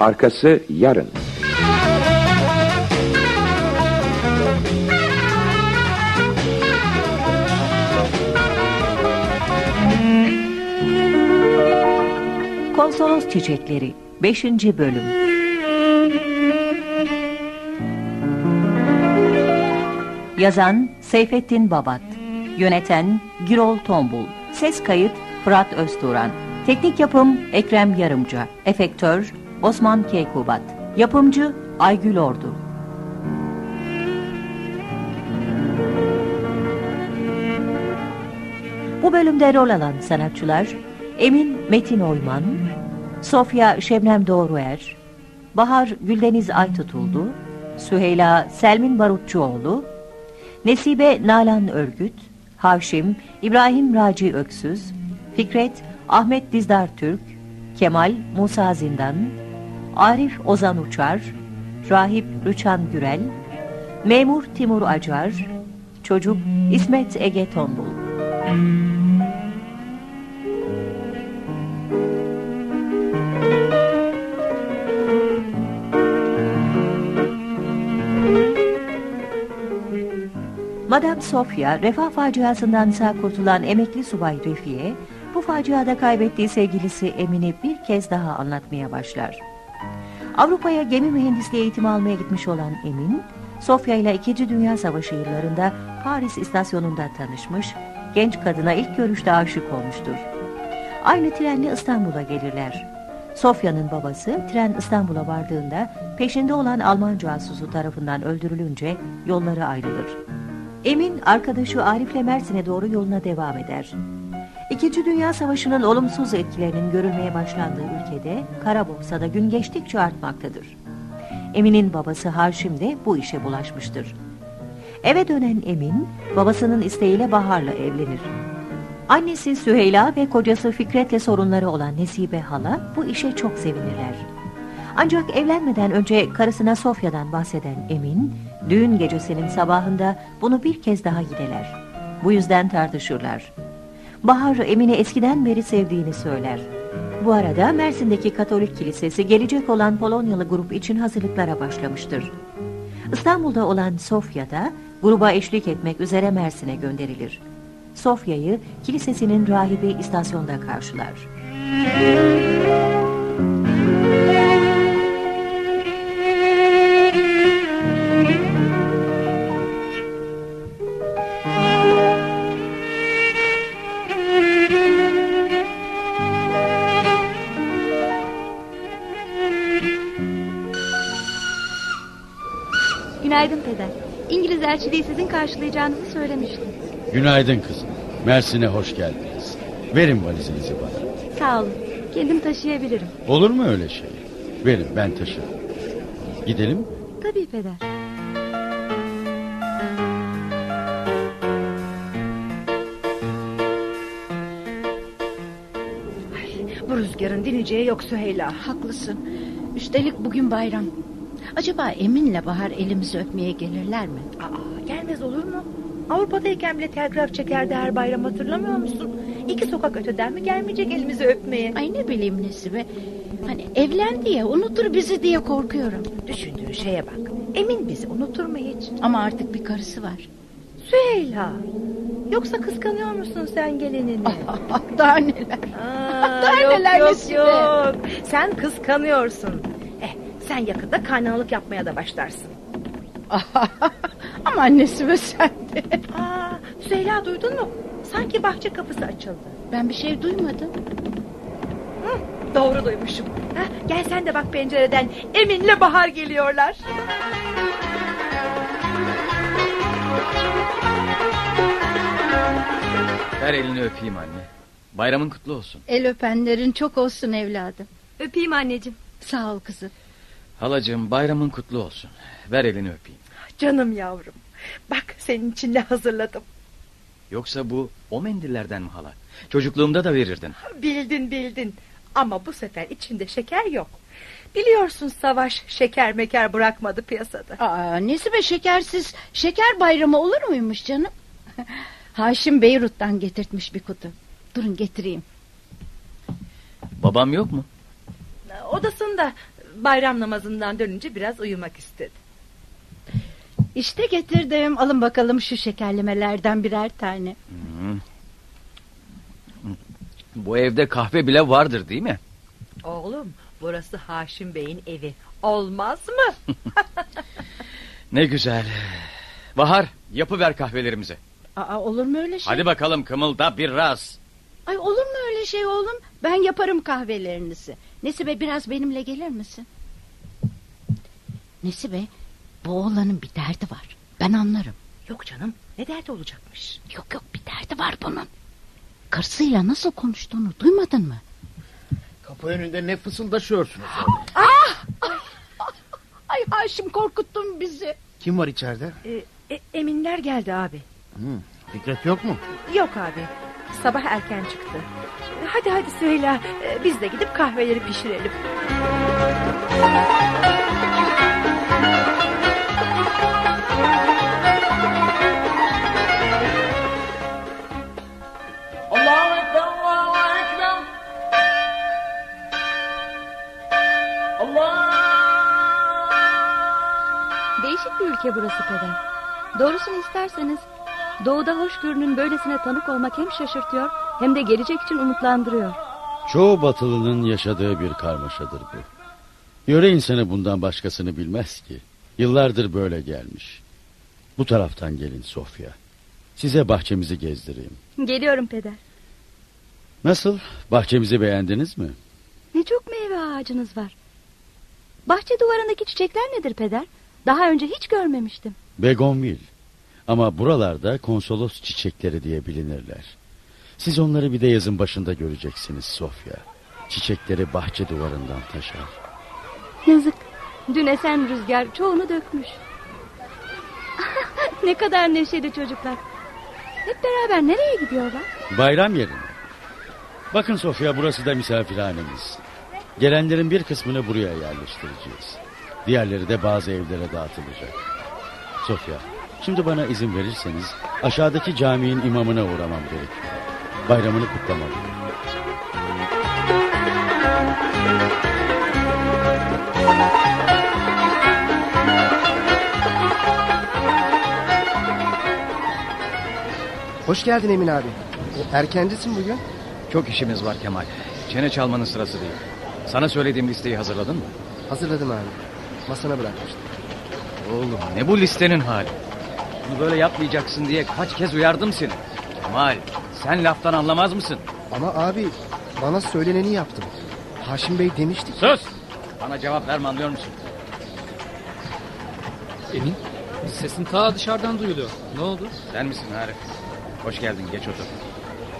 Arkası yarın. Konsolos Çiçekleri 5. Bölüm Yazan Seyfettin Babat Yöneten Girol Tombul Ses kayıt Fırat Özturan Teknik yapım Ekrem Yarımca Efektör Osman Keykubat Yapımcı Aygül Ordu. Bu bölümde rol alan sanatçılar Emin Metin Oyman, Sofya Şebnem Doğruer, Bahar Güldeniz Aytutuldu, Süheyla Selmin Barutçuoğlu, Nesibe Nalan Örgüt, Havşim İbrahim Raci Öksüz, Fikret Ahmet Dizdar Türk, Kemal Musa Zindan, Arif Ozan Uçar, Rahip Rüçhan Gürel, Memur Timur Acar, Çocuk İsmet Ege Tombul. Madame Sofia, refah faciasından sağ kurtulan emekli subay Refiye, bu faciada kaybettiği sevgilisi Emin'i bir kez daha anlatmaya başlar. Avrupa'ya gemi mühendisliği eğitimi almaya gitmiş olan Emin, Sofya ile 2. Dünya Savaşı yıllarında Paris istasyonunda tanışmış, genç kadına ilk görüşte aşık olmuştur. Aynı trenle İstanbul'a gelirler. Sofya'nın babası tren İstanbul'a vardığında peşinde olan Alman casusu tarafından öldürülünce yolları ayrılır. Emin arkadaşı Arif'le Mersin'e doğru yoluna devam eder. İkinci Dünya Savaşı'nın olumsuz etkilerinin görülmeye başlandığı ülkede kara borsada gün geçtikçe artmaktadır. Emin'in babası Harşim de bu işe bulaşmıştır. Eve dönen Emin, babasının isteğiyle Bahar'la evlenir. Annesi Süheyla ve kocası Fikret'le sorunları olan Nesibe hala bu işe çok sevinirler. Ancak evlenmeden önce karısına Sofya'dan bahseden Emin, düğün gecesinin sabahında bunu bir kez daha yineler. Bu yüzden tartışırlar. Bahar Emin'i eskiden beri sevdiğini söyler. Bu arada Mersin'deki Katolik Kilisesi gelecek olan Polonyalı grup için hazırlıklara başlamıştır. İstanbul'da olan Sofya'da gruba eşlik etmek üzere Mersin'e gönderilir. Sofya'yı kilisesinin rahibi istasyonda karşılar. Günaydın elçiliği sizin karşılayacağınızı söylemiştim. Günaydın kızım. Mersin'e hoş geldiniz. Verin valizinizi bana. Sağ olun. Kendim taşıyabilirim. Olur mu öyle şey? Verin ben taşırım. Gidelim mi? Tabii peder. Bu rüzgarın dineceği yok Süheyla. Haklısın. Üstelik bugün bayram. Acaba Emin'le Bahar elimizi öpmeye gelirler mi? Aa, gelmez olur mu? Avrupa'dayken bile telgraf çekerdi her bayram hatırlamıyor musun? İki sokak öteden mi gelmeyecek elimizi öpmeye? Ay ne bileyim Nesibe. Hani evlendi ya unutur bizi diye korkuyorum. Düşündüğü şeye bak. Emin bizi unutur mu hiç? Ama artık bir karısı var. Süheyla. Yoksa kıskanıyor musun sen gelinini? Daha neler. Aa, Daha yok, neler yok, Nesibe. yok. Sen kıskanıyorsun. Eh, sen yakında kaynalık yapmaya da başlarsın. Ama Nesibe sen de. Aa, Süheyla duydun mu? Sanki bahçe kapısı açıldı. Ben bir şey duymadım. Hı, doğru duymuşum. Heh, gel sen de bak pencereden. Emin'le Bahar geliyorlar. Ver elini öpeyim anne. Bayramın kutlu olsun. El öpenlerin çok olsun evladım. Öpeyim anneciğim. Sağ ol kızım. Halacığım bayramın kutlu olsun. Ver elini öpeyim. Canım yavrum. Bak senin için ne hazırladım. Yoksa bu o mendillerden mi hala? Çocukluğumda da verirdin. Bildin bildin. Ama bu sefer içinde şeker yok. Biliyorsun savaş şeker meker bırakmadı piyasada. Aa, Nesibe şekersiz şeker bayramı olur muymuş canım? Haşim Beyrut'tan getirtmiş bir kutu. Durun getireyim. Babam yok mu? Odasında Bayram namazından dönünce biraz uyumak istedi. İşte getirdim. Alın bakalım şu şekerlemelerden birer tane. Bu evde kahve bile vardır değil mi? Oğlum burası Haşim Bey'in evi. Olmaz mı? Ne güzel. Bahar yapıver kahvelerimizi. Aa, olur mu öyle şey? Hadi bakalım kımılda biraz. Ay olur mu öyle şey oğlum? Ben yaparım kahvelerinizi. Nesibe biraz benimle gelir misin? Nesibe bu oğlanın bir derdi var. Ben anlarım. Yok canım ne derdi olacakmış? Yok yok bir derdi var bunun. Karısıyla nasıl konuştuğunu duymadın mı? Kapı önünde ne fısıldaşıyorsunuz? Ay Haşim korkuttun bizi. Kim var içeride? Ee, e- eminler geldi abi. Hı, Fikret yok mu? Yok abi. Sabah erken çıktı. Hadi hadi Süheyla e, biz de gidip kahveleri pişirelim. Ülke burası peder. Doğrusunu isterseniz doğuda hoşgörünün böylesine tanık olmak hem şaşırtıyor hem de gelecek için umutlandırıyor. Çoğu batılının yaşadığı bir karmaşadır bu. Yöre insanı bundan başkasını bilmez ki. Yıllardır böyle gelmiş. Bu taraftan gelin Sofya. Size bahçemizi gezdireyim. Geliyorum peder. Nasıl? Bahçemizi beğendiniz mi? Ne çok meyve ağacınız var. Bahçe duvarındaki çiçekler nedir peder? Daha önce hiç görmemiştim. Begonvil. Ama buralarda konsolos çiçekleri diye bilinirler. Siz onları bir de yazın başında göreceksiniz Sofya. Çiçekleri bahçe duvarından taşar. Yazık. Dün esen rüzgar çoğunu dökmüş. ne kadar neşeli çocuklar. Hep beraber nereye gidiyorlar? Bayram yerine. Bakın Sofya burası da misafirhanemiz. Gelenlerin bir kısmını buraya yerleştireceğiz. Diğerleri de bazı evlere dağıtılacak. Sofya, şimdi bana izin verirseniz aşağıdaki caminin imamına uğramam gerekiyor. Bayramını kutlamalıyım. Hoş geldin Emin abi. E, Erkencisin bugün. Çok işimiz var Kemal. Çene çalmanın sırası değil. Sana söylediğim listeyi hazırladın mı? Hazırladım abi. Masana bırakmıştım. Oğlum ne bu listenin hali? Bunu böyle yapmayacaksın diye kaç kez uyardım seni. Kemal sen laftan anlamaz mısın? Ama abi bana söyleneni yaptım. Haşim Bey demişti ki... Sus! Bana cevap verme anlıyor musun? Emin, sesin ta dışarıdan duyuluyor. Ne oldu? Sen misin Arif? Hoş geldin geç otur.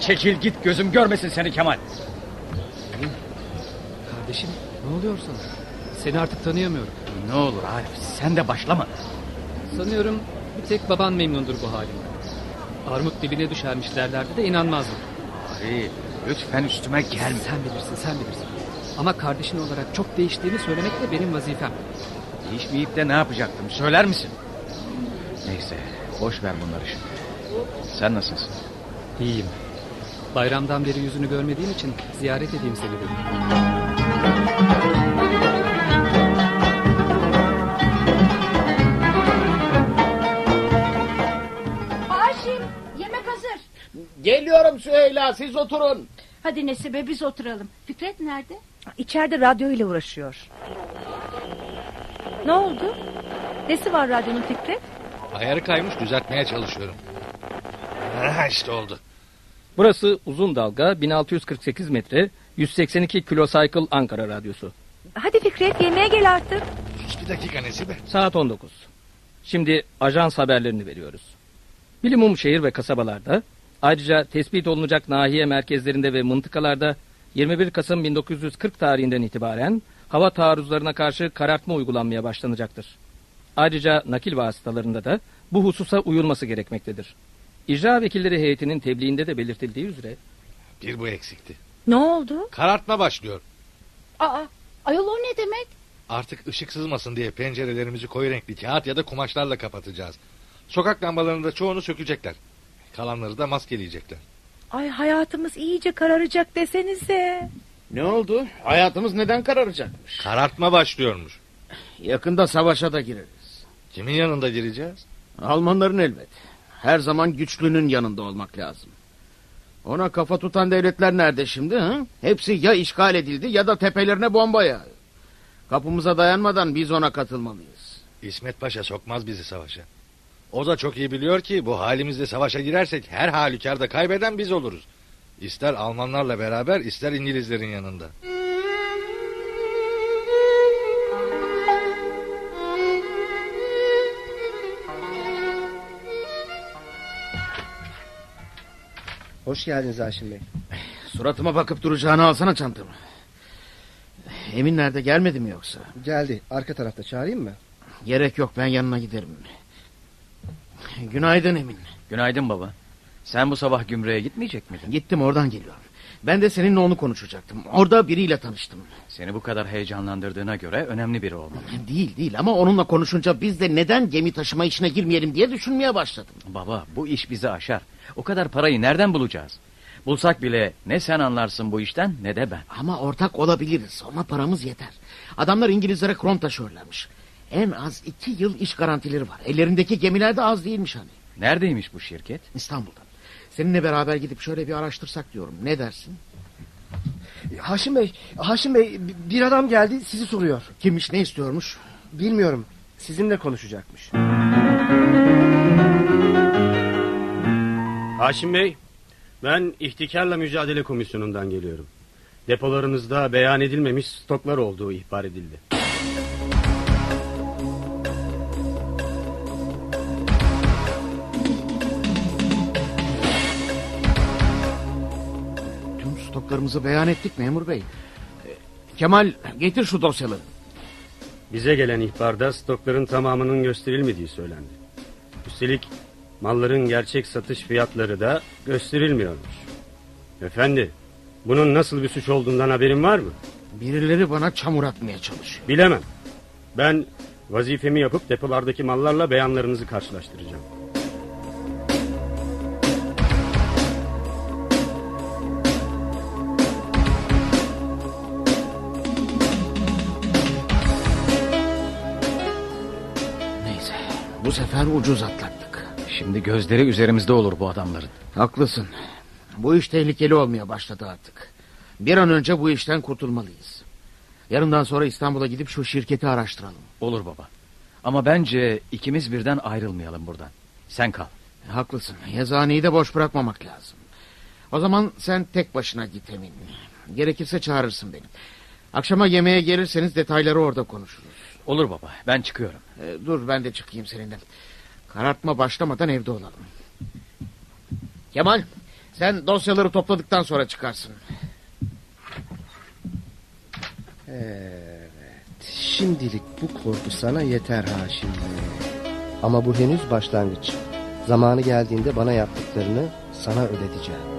Çekil git gözüm görmesin seni Kemal. Kardeşim, ne oluyor sana? Seni artık tanıyamıyorum. Ne olur Arif sen de başlama. Sanıyorum bir tek baban memnundur bu halimden. Armut dibine düşermiş derlerdi de inanmazdım. Arif lütfen üstüme gelme. Sen bilirsin, sen bilirsin. Ama kardeşin olarak çok değiştiğini söylemek de benim vazifem. Değişmeyip de ne yapacaktım söyler misin? Neyse boş ver bunları şimdi. Sen nasılsın? İyiyim. Bayramdan beri yüzünü görmediğim için ziyaret edeyim seni dedim. Geliyorum Süheyla siz oturun. Hadi Nesibe biz oturalım. Fikret nerede? İçeride radyo ile uğraşıyor. Ne oldu? Nesi var radyonun Fikret? Ayarı kaymış düzeltmeye çalışıyorum. Ha işte oldu. Burası uzun dalga 1648 metre 182 kilocycle Ankara radyosu. Hadi Fikret yemeğe gel artık. Sus bir dakika Nesibe. Saat 19. Şimdi ajans haberlerini veriyoruz. Bilimum şehir ve kasabalarda ayrıca tespit olunacak nahiye merkezlerinde ve mıntıkalarda 21 Kasım 1940 tarihinden itibaren hava taarruzlarına karşı karartma uygulanmaya başlanacaktır. Ayrıca nakil vasıtalarında da bu hususa uyulması gerekmektedir. İcra vekilleri heyetinin tebliğinde de belirtildiği üzere Bir bu eksikti. Ne oldu? Karartma başlıyor. Aa, ayol o ne demek? Artık ışık sızmasın diye pencerelerimizi koyu renkli kağıt ya da kumaşlarla kapatacağız. Sokak lambalarının da çoğunu sökecekler. Kalanları da maskeleyecekler. Ay hayatımız iyice kararacak desenize. Ne oldu? Hayatımız neden kararacakmış? Karartma başlıyormuş. Yakında savaşa da gireriz. Kimin yanında gireceğiz? Almanların elbet. Her zaman güçlünün yanında olmak lazım. Ona kafa tutan devletler nerede şimdi? Hı? Hepsi ya işgal edildi ya da tepelerine bomba yağıyor. Kapımıza dayanmadan biz ona katılmalıyız. İsmet Paşa sokmaz bizi savaşa. O da çok iyi biliyor ki bu halimizde savaşa girersek her halükarda kaybeden biz oluruz. İster Almanlarla beraber ister İngilizlerin yanında. Hoş geldiniz Haşim Bey. Suratıma bakıp duracağını alsana çantamı. Emin nerede gelmedi mi yoksa? Geldi. Arka tarafta çağırayım mı? Gerek yok ben yanına giderim. Günaydın Emin. Günaydın baba. Sen bu sabah gümrüğe gitmeyecek miydin? Gittim oradan geliyorum. Ben de seninle onu konuşacaktım. Orada biriyle tanıştım. Seni bu kadar heyecanlandırdığına göre önemli biri olmalı. Değil değil ama onunla konuşunca biz de neden gemi taşıma işine girmeyelim diye düşünmeye başladım. Baba bu iş bizi aşar. O kadar parayı nereden bulacağız? Bulsak bile ne sen anlarsın bu işten ne de ben. Ama ortak olabiliriz. Ona paramız yeter. Adamlar İngilizlere krom taşıyorlarmış. En az iki yıl iş garantileri var. Ellerindeki gemiler de az değilmiş hani. Neredeymiş bu şirket? İstanbul'da. Seninle beraber gidip şöyle bir araştırsak diyorum. Ne dersin? Haşim Bey, Haşim Bey bir adam geldi sizi soruyor. Kimmiş ne istiyormuş? Bilmiyorum. Sizinle konuşacakmış. Haşim Bey, ben ihtikarla mücadele komisyonundan geliyorum. Depolarınızda beyan edilmemiş stoklar olduğu ihbar edildi. Tüm stoklarımızı beyan ettik memur bey. Ee, Kemal getir şu dosyaları. Bize gelen ihbarda stokların tamamının gösterilmediği söylendi. Üstelik malların gerçek satış fiyatları da gösterilmiyormuş. Efendi, bunun nasıl bir suç olduğundan haberin var mı? Birileri bana çamur atmaya çalışıyor. Bilemem. Ben vazifemi yapıp depolardaki mallarla beyanlarınızı karşılaştıracağım. Bu sefer ucuz atlattık. Şimdi gözleri üzerimizde olur bu adamların. Haklısın. Bu iş tehlikeli olmaya başladı artık. Bir an önce bu işten kurtulmalıyız. Yarından sonra İstanbul'a gidip şu şirketi araştıralım. Olur baba. Ama bence ikimiz birden ayrılmayalım buradan. Sen kal. Haklısın. Yazıhaneyi de boş bırakmamak lazım. O zaman sen tek başına git Emin. Gerekirse çağırırsın beni. Akşama yemeğe gelirseniz detayları orada konuşuruz. Olur baba ben çıkıyorum. Ee, dur ben de çıkayım seninle. Karartma başlamadan evde olalım. Kemal sen dosyaları topladıktan sonra çıkarsın. Evet. Şimdilik bu korku sana yeter Haşim. Ama bu henüz başlangıç. Zamanı geldiğinde bana yaptıklarını sana ödeteceğim.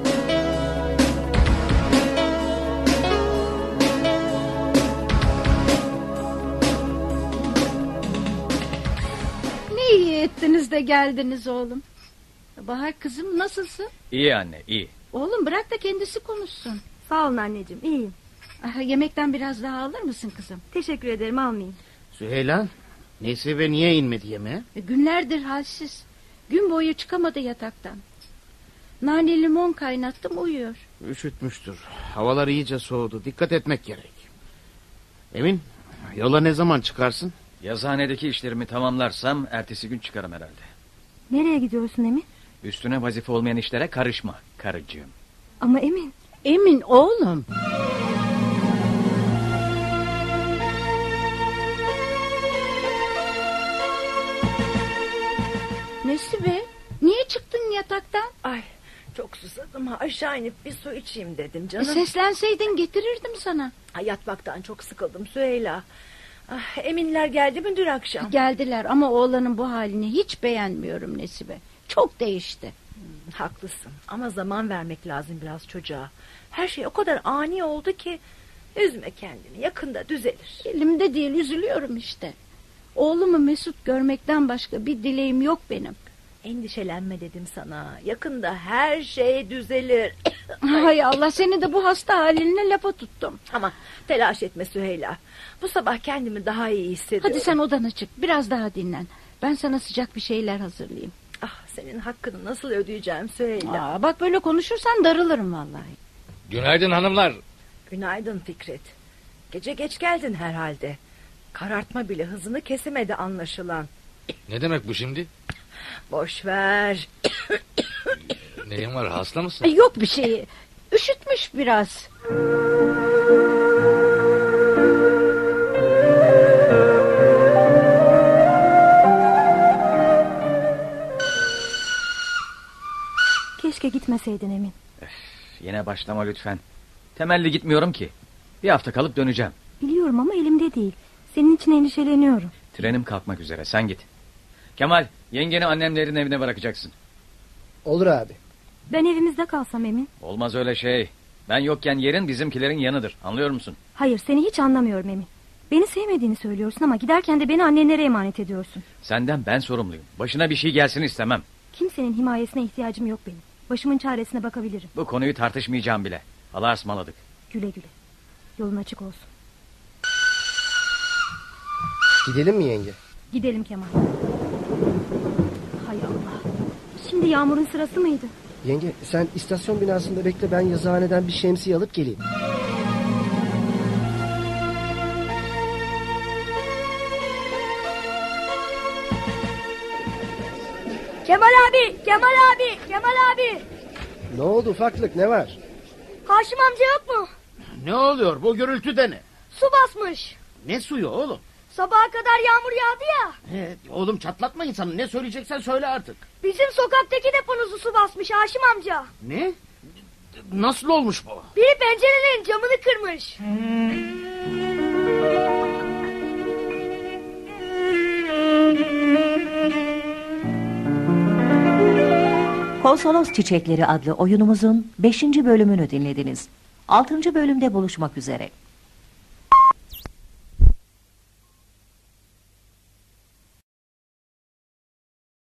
İyi ettiniz de geldiniz oğlum. Bahar kızım nasılsın? İyi anne iyi. Oğlum bırak da kendisi konuşsun. Sağ olun anneciğim iyiyim. Ah, yemekten biraz daha alır mısın kızım? Teşekkür ederim almayayım. Süheyla nesi ve niye inmedi yemeğe? E, Günlerdir halsiz. Gün boyu çıkamadı yataktan. Nane limon kaynattım uyuyor. Üşütmüştür. Havalar iyice soğudu. Dikkat etmek gerek. Emin yola ne zaman çıkarsın? Yazıhanedeki işlerimi tamamlarsam ertesi gün çıkarım herhalde. Nereye gidiyorsun Emin? Üstüne vazife olmayan işlere karışma karıcığım. Ama Emin. Emin oğlum. Nesi be? Niye çıktın yataktan? Ay çok susadım ha aşağı inip bir su içeyim dedim E, canım. seslenseydin getirirdim sana. Ay, yatmaktan çok sıkıldım Süheyla. Ah, eminler geldi mi dün akşam? Geldiler ama oğlanın bu halini hiç beğenmiyorum Nesibe. Çok değişti. Haklısın ama zaman vermek lazım biraz çocuğa. Her şey o kadar ani oldu ki üzme kendini yakında düzelir. Elimde değil üzülüyorum işte. Oğlumu mesut görmekten başka bir dileğim yok benim. Endişelenme dedim sana. Yakında her şey düzelir. Hay Allah seni de bu hasta halinle lafa tuttum. Ama telaş etme Süheyla. Bu sabah kendimi daha iyi hissediyorum. Hadi sen odana çık biraz daha dinlen. Ben sana sıcak bir şeyler hazırlayayım. Ah senin hakkını nasıl ödeyeceğim Süheyla. Aa, bak böyle konuşursan darılırım vallahi. Günaydın hanımlar. Günaydın Fikret. Gece geç geldin herhalde. Karartma bile hızını kesemedi anlaşılan. Ne demek bu şimdi? Boş ver. Neyin var hasta mısın? Yok bir şey. Üşütmüş biraz. Keşke gitmeseydin Emin. Yine başlama lütfen. Temelli gitmiyorum ki. Bir hafta kalıp döneceğim. Biliyorum ama elimde değil. Senin için endişeleniyorum. Trenim kalkmak üzere sen git. Kemal yengeni annemlerin evine bırakacaksın. Olur abi. Ben evimizde kalsam Emin. Olmaz öyle şey. Ben yokken yerin bizimkilerin yanıdır. Anlıyor musun? Hayır seni hiç anlamıyorum Emin. Beni sevmediğini söylüyorsun ama giderken de beni annenlere emanet ediyorsun. Senden ben sorumluyum. Başına bir şey gelsin istemem. Kimsenin himayesine ihtiyacım yok benim. Başımın çaresine bakabilirim. Bu konuyu tartışmayacağım bile. Allah'a ısmarladık. Güle güle. Yolun açık olsun. Gidelim mi yenge? Gidelim Kemal. Hay Allah. Şimdi yağmurun sırası mıydı? Yenge sen istasyon binasında bekle ben yazıhaneden bir şemsiye alıp geleyim. Kemal abi, Kemal abi, Kemal abi. Ne oldu ufaklık ne var? Haşim amca yok mu? Ne oluyor bu gürültüde ne? Su basmış. Ne suyu oğlum? Sabaha kadar yağmur yağdı ya. Ee, oğlum çatlatma insanı. Ne söyleyeceksen söyle artık. Bizim sokaktaki deponuzu su basmış Haşim amca. Ne? Nasıl olmuş bu? Biri pencerelerin camını kırmış. Konsolos Çiçekleri adlı oyunumuzun 5. bölümünü dinlediniz. 6. bölümde buluşmak üzere.